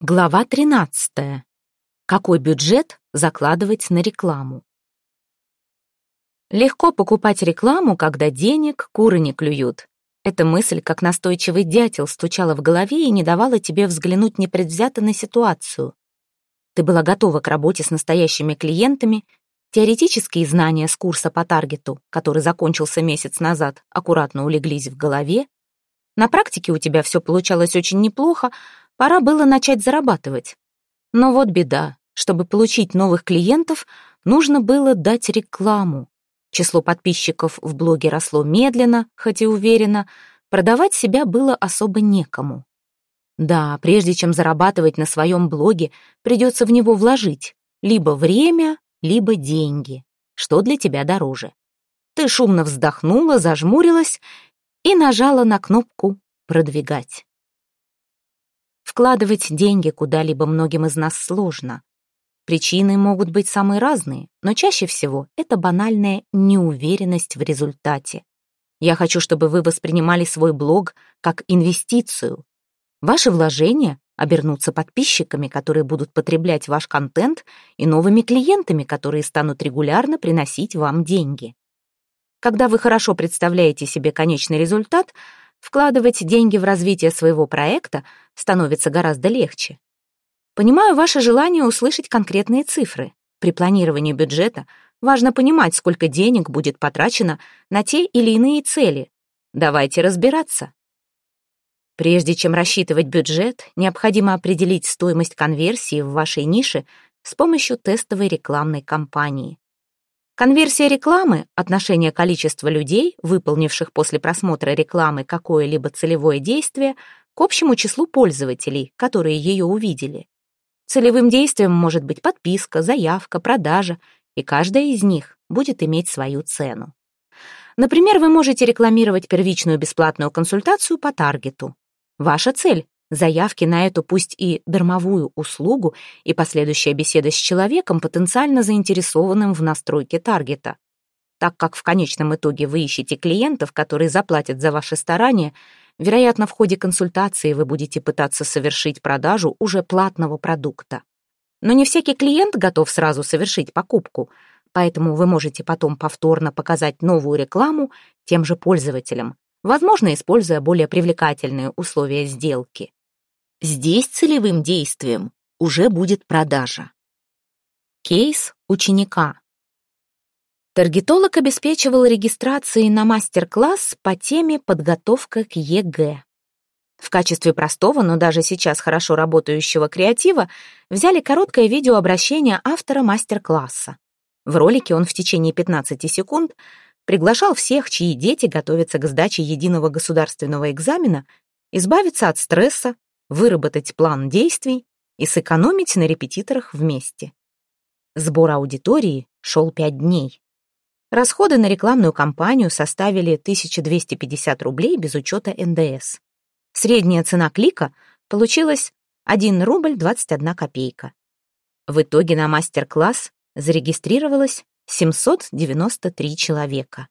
Глава 13. Какой бюджет закладывать на рекламу? Легко покупать рекламу, когда денег куры не клюют. Эта мысль, как настойчивый дятел, стучала в голове и не давала тебе взглянуть непредвзято на ситуацию. Ты была готова к работе с настоящими клиентами, теоретические знания с курса по таргету, который закончился месяц назад, аккуратно улеглись в голове. На практике у тебя все получалось очень неплохо, Пора было начать зарабатывать. Но вот беда. Чтобы получить новых клиентов, нужно было дать рекламу. Число подписчиков в блоге росло медленно, хоть и уверенно. Продавать себя было особо некому. Да, прежде чем зарабатывать на своем блоге, придется в него вложить либо время, либо деньги. Что для тебя дороже? Ты шумно вздохнула, зажмурилась и нажала на кнопку «Продвигать». Вкладывать деньги куда-либо многим из нас сложно. Причины могут быть самые разные, но чаще всего это банальная неуверенность в результате. Я хочу, чтобы вы воспринимали свой блог как инвестицию. Ваши вложения обернутся подписчиками, которые будут потреблять ваш контент, и новыми клиентами, которые станут регулярно приносить вам деньги. Когда вы хорошо представляете себе конечный результат, Вкладывать деньги в развитие своего проекта становится гораздо легче. Понимаю ваше желание услышать конкретные цифры. При планировании бюджета важно понимать, сколько денег будет потрачено на те или иные цели. Давайте разбираться. Прежде чем рассчитывать бюджет, необходимо определить стоимость конверсии в вашей нише с помощью тестовой рекламной кампании. Конверсия рекламы, отношение количества людей, выполнивших после просмотра рекламы какое-либо целевое действие, к общему числу пользователей, которые ее увидели. Целевым действием может быть подписка, заявка, продажа, и каждая из них будет иметь свою цену. Например, вы можете рекламировать первичную бесплатную консультацию по таргету. Ваша цель Заявки на эту пусть и дармовую услугу и последующая беседа с человеком, потенциально заинтересованным в настройке таргета. Так как в конечном итоге вы ищете клиентов, которые заплатят за ваши старания, вероятно, в ходе консультации вы будете пытаться совершить продажу уже платного продукта. Но не всякий клиент готов сразу совершить покупку, поэтому вы можете потом повторно показать новую рекламу тем же пользователям, возможно, используя более привлекательные условия сделки. Здесь целевым действием уже будет продажа. Кейс ученика. Таргетолог обеспечивал регистрации на мастер-класс по теме «Подготовка к ЕГЭ». В качестве простого, но даже сейчас хорошо работающего креатива взяли короткое видеообращение автора мастер-класса. В ролике он в течение 15 секунд приглашал всех, чьи дети готовятся к сдаче единого государственного экзамена, избавиться от стресса, выработать план действий и сэкономить на репетиторах вместе. Сбор аудитории шел пять дней. Расходы на рекламную кампанию составили 1250 рублей без учета НДС. Средняя цена клика получилась 1 рубль 21 копейка. В итоге на мастер-класс зарегистрировалось 793 человека.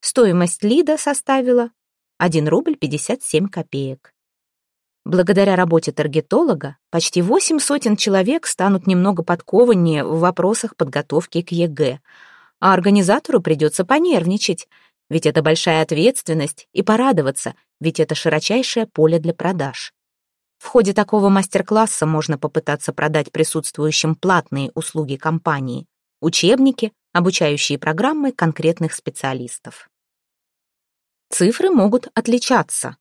Стоимость лида составила 1 рубль 57 копеек. Благодаря работе таргетолога почти восемь сотен человек станут немного подкованнее в вопросах подготовки к ЕГЭ, а организатору придется понервничать, ведь это большая ответственность, и порадоваться, ведь это широчайшее поле для продаж. В ходе такого мастер-класса можно попытаться продать присутствующим платные услуги компании, учебники, обучающие программы конкретных специалистов. Цифры могут отличаться,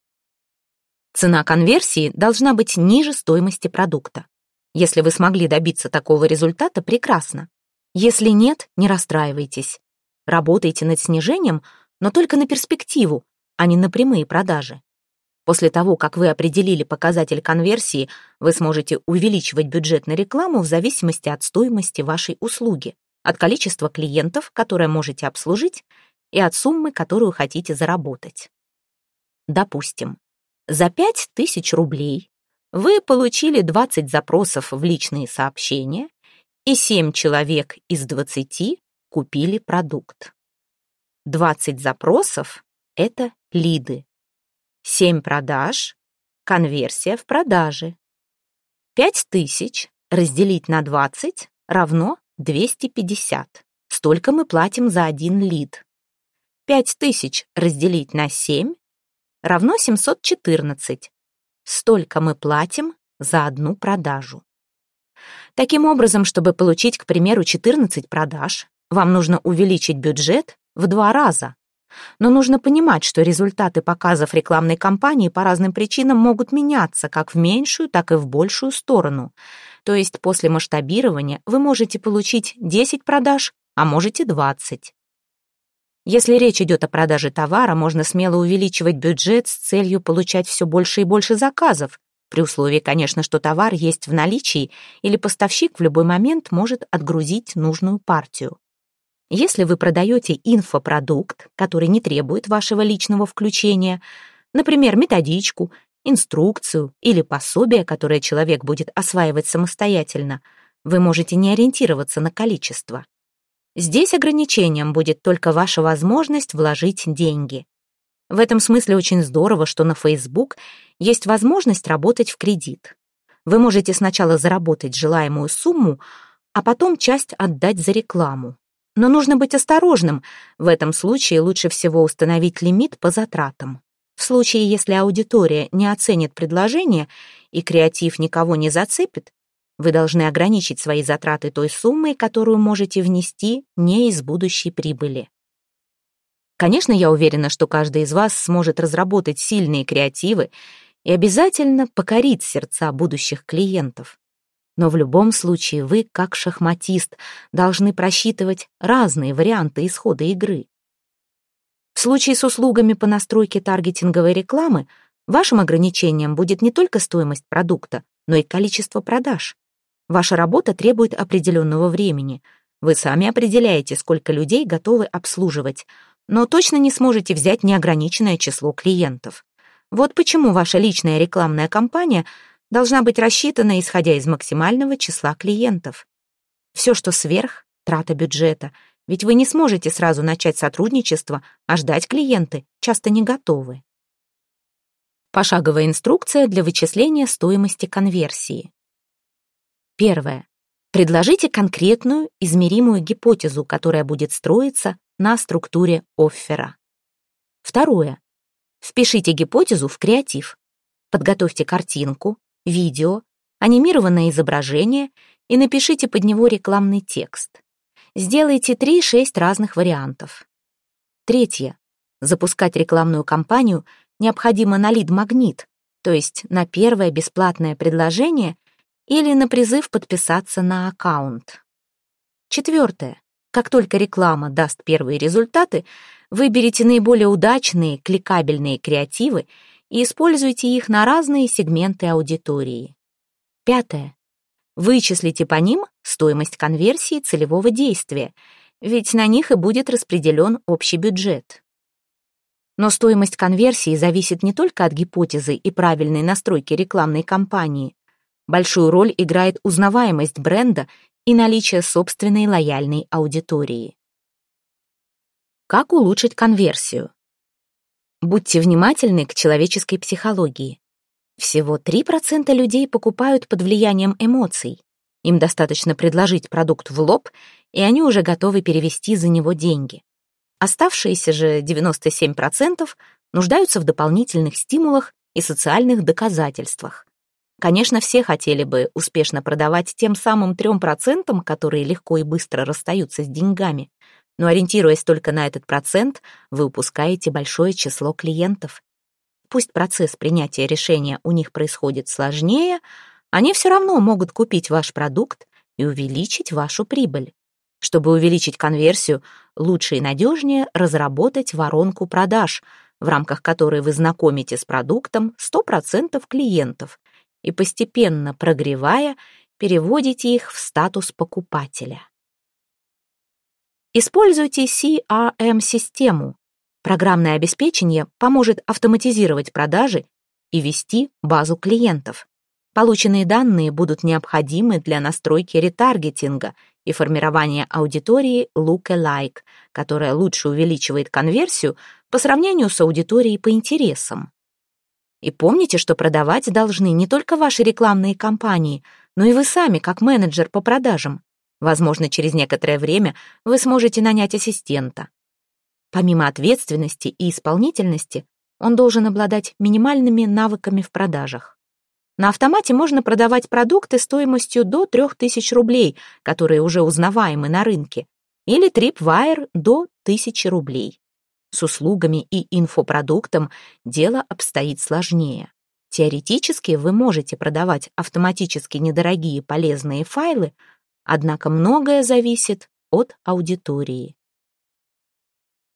Цена конверсии должна быть ниже стоимости продукта. Если вы смогли добиться такого результата, прекрасно. Если нет, не расстраивайтесь. Работайте над снижением, но только на перспективу, а не на прямые продажи. После того, как вы определили показатель конверсии, вы сможете увеличивать бюджет на рекламу в зависимости от стоимости вашей услуги, от количества клиентов, которые можете обслужить, и от суммы, которую хотите заработать. Допустим, за пять тысяч рублей вы получили 20 запросов в личные сообщения, и 7 человек из 20 купили продукт. 20 запросов — это лиды. 7 продаж — конверсия в продаже. 5000 разделить на 20 равно 250. Столько мы платим за один лид. 5000 разделить на 7 равно 714. Столько мы платим за одну продажу. Таким образом, чтобы получить, к примеру, 14 продаж, вам нужно увеличить бюджет в два раза. Но нужно понимать, что результаты показов рекламной кампании по разным причинам могут меняться как в меньшую, так и в большую сторону. То есть после масштабирования вы можете получить 10 продаж, а можете 20. Если речь идет о продаже товара, можно смело увеличивать бюджет с целью получать все больше и больше заказов, при условии, конечно, что товар есть в наличии или поставщик в любой момент может отгрузить нужную партию. Если вы продаете инфопродукт, который не требует вашего личного включения, например, методичку, инструкцию или пособие, которое человек будет осваивать самостоятельно, вы можете не ориентироваться на количество. Здесь ограничением будет только ваша возможность вложить деньги. В этом смысле очень здорово, что на Facebook есть возможность работать в кредит. Вы можете сначала заработать желаемую сумму, а потом часть отдать за рекламу. Но нужно быть осторожным. В этом случае лучше всего установить лимит по затратам. В случае, если аудитория не оценит предложение и креатив никого не зацепит, вы должны ограничить свои затраты той суммой, которую можете внести не из будущей прибыли. Конечно, я уверена, что каждый из вас сможет разработать сильные креативы и обязательно покорить сердца будущих клиентов. Но в любом случае вы, как шахматист, должны просчитывать разные варианты исхода игры. В случае с услугами по настройке таргетинговой рекламы вашим ограничением будет не только стоимость продукта, но и количество продаж. Ваша работа требует определенного времени. Вы сами определяете, сколько людей готовы обслуживать – но точно не сможете взять неограниченное число клиентов. Вот почему ваша личная рекламная кампания должна быть рассчитана, исходя из максимального числа клиентов. Все, что сверх — трата бюджета, ведь вы не сможете сразу начать сотрудничество, а ждать клиенты часто не готовы. Пошаговая инструкция для вычисления стоимости конверсии. Первое. Предложите конкретную, измеримую гипотезу, которая будет строиться на структуре оффера. Второе. Впишите гипотезу в креатив. Подготовьте картинку, видео, анимированное изображение и напишите под него рекламный текст. Сделайте 3-6 разных вариантов. Третье. Запускать рекламную кампанию необходимо на лид-магнит, то есть на первое бесплатное предложение или на призыв подписаться на аккаунт. Четвертое. Как только реклама даст первые результаты, выберите наиболее удачные, кликабельные креативы и используйте их на разные сегменты аудитории. Пятое. Вычислите по ним стоимость конверсии целевого действия, ведь на них и будет распределен общий бюджет. Но стоимость конверсии зависит не только от гипотезы и правильной настройки рекламной кампании. Большую роль играет узнаваемость бренда и наличие собственной лояльной аудитории. Как улучшить конверсию? Будьте внимательны к человеческой психологии. Всего 3% людей покупают под влиянием эмоций. Им достаточно предложить продукт в лоб, и они уже готовы перевести за него деньги. Оставшиеся же 97% нуждаются в дополнительных стимулах и социальных доказательствах. Конечно, все хотели бы успешно продавать тем самым трем процентам, которые легко и быстро расстаются с деньгами. Но ориентируясь только на этот процент, вы упускаете большое число клиентов. Пусть процесс принятия решения у них происходит сложнее, они все равно могут купить ваш продукт и увеличить вашу прибыль. Чтобы увеличить конверсию, лучше и надежнее разработать воронку продаж, в рамках которой вы знакомите с продуктом 100% клиентов – и постепенно прогревая, переводите их в статус покупателя. Используйте CRM-систему. Программное обеспечение поможет автоматизировать продажи и вести базу клиентов. Полученные данные будут необходимы для настройки ретаргетинга и формирования аудитории look-alike, которая лучше увеличивает конверсию по сравнению с аудиторией по интересам. И помните, что продавать должны не только ваши рекламные кампании, но и вы сами, как менеджер по продажам. Возможно, через некоторое время вы сможете нанять ассистента. Помимо ответственности и исполнительности, он должен обладать минимальными навыками в продажах. На автомате можно продавать продукты стоимостью до 3000 рублей, которые уже узнаваемы на рынке, или Tripwire до 1000 рублей. С услугами и инфопродуктом дело обстоит сложнее. Теоретически вы можете продавать автоматически недорогие полезные файлы, однако многое зависит от аудитории.